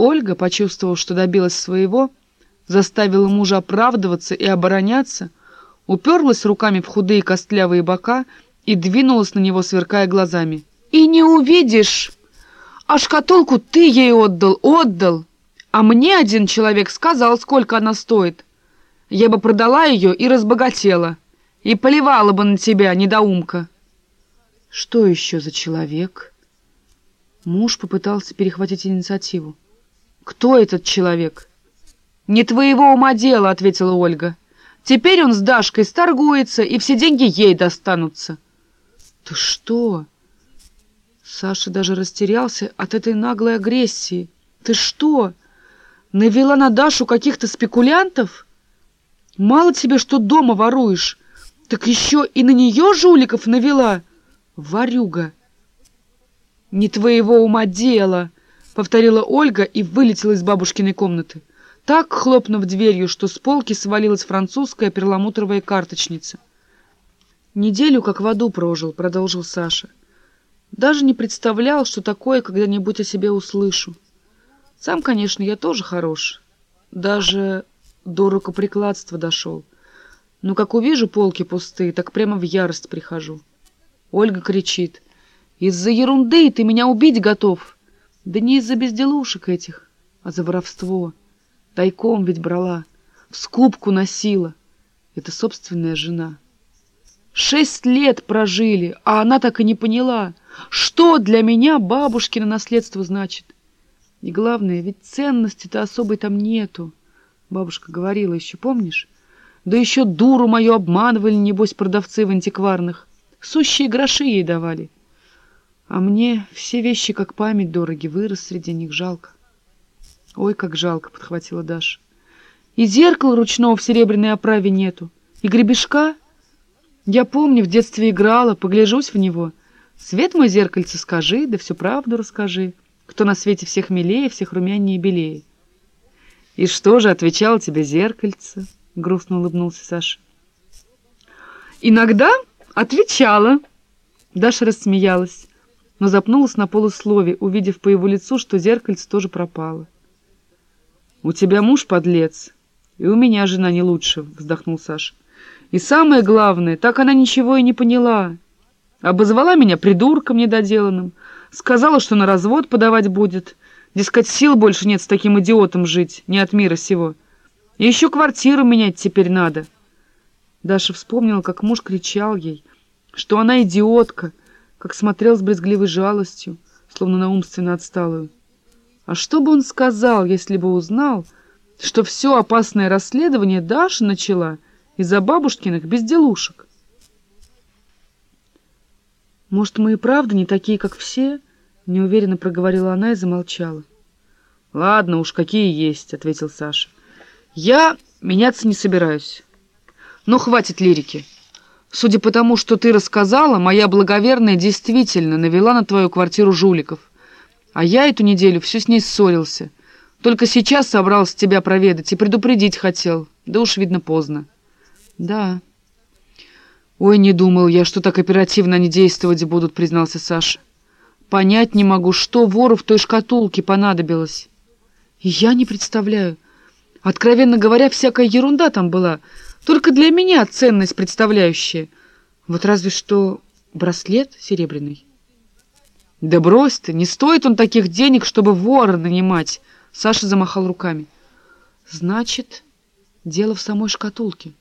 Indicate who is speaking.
Speaker 1: Ольга, почувствовав, что добилась своего, заставила мужа оправдываться и обороняться, уперлась руками в худые костлявые бока и двинулась на него, сверкая глазами. «И не увидишь! А шкатулку ты ей отдал, отдал! А мне один человек сказал, сколько она стоит. Я бы продала ее и разбогатела, и поливала бы на тебя, недоумка!» «Что еще за человек?» Муж попытался перехватить инициативу. «Кто этот человек?» «Не твоего ума дело», — ответила Ольга. «Теперь он с Дашкой сторгуется, и все деньги ей достанутся». «Ты что?» Саша даже растерялся от этой наглой агрессии. «Ты что? Навела на Дашу каких-то спекулянтов? Мало тебе, что дома воруешь, так еще и на нее жуликов навела? Варюга!» «Не твоего ума дело!» — повторила Ольга и вылетела из бабушкиной комнаты. Так, хлопнув дверью, что с полки свалилась французская перламутровая карточница. «Неделю как в аду прожил», — продолжил Саша. «Даже не представлял, что такое когда-нибудь о себе услышу. Сам, конечно, я тоже хорош. Даже до рукоприкладства дошел. Но как увижу полки пустые, так прямо в ярость прихожу». Ольга кричит — из-за ерунды ты меня убить готов. Да не из-за безделушек этих, а за воровство. Тайком ведь брала, в скупку носила. Это собственная жена. Шесть лет прожили, а она так и не поняла, что для меня бабушкино наследство значит. И главное, ведь ценности-то особой там нету. Бабушка говорила еще, помнишь? Да еще дуру мою обманывали, небось, продавцы в антикварных. Сущие гроши ей давали. А мне все вещи как память дороги, вырос среди них, жалко. Ой, как жалко, подхватила Даша. И зеркала ручного в серебряной оправе нету, и гребешка. Я помню, в детстве играла, погляжусь в него. Свет мой зеркальце скажи, да всю правду расскажи. Кто на свете всех милее, всех румянее и белее. И что же отвечал тебе зеркальце? Грустно улыбнулся Саша. Иногда отвечала. Даша рассмеялась но запнулась на полуслове, увидев по его лицу, что зеркальце тоже пропало. «У тебя муж подлец, и у меня жена не лучше», — вздохнул Саша. «И самое главное, так она ничего и не поняла. Обозвала меня придурком недоделанным, сказала, что на развод подавать будет. Дескать, сил больше нет с таким идиотом жить, не от мира сего. И еще квартиру менять теперь надо». Даша вспомнила, как муж кричал ей, что она идиотка, как смотрел с брезгливой жалостью, словно на умственно отсталую. А что бы он сказал, если бы узнал, что все опасное расследование Даша начала из-за бабушкиных безделушек? «Может, мы и правда не такие, как все?» — неуверенно проговорила она и замолчала. «Ладно уж, какие есть», — ответил Саша. «Я меняться не собираюсь. Но хватит лирики». Судя по тому, что ты рассказала, моя благоверная действительно навела на твою квартиру жуликов. А я эту неделю все с ней ссорился. Только сейчас собрался тебя проведать и предупредить хотел. Да уж, видно, поздно. Да. Ой, не думал я, что так оперативно они действовать будут, признался Саша. Понять не могу, что вору в той шкатулке понадобилось. Я не представляю. Откровенно говоря, всякая ерунда там была — только для меня ценность представляющая. Вот разве что браслет серебряный. Да брось ты, не стоит он таких денег, чтобы вора нанимать. Саша замахал руками. Значит, дело в самой шкатулке.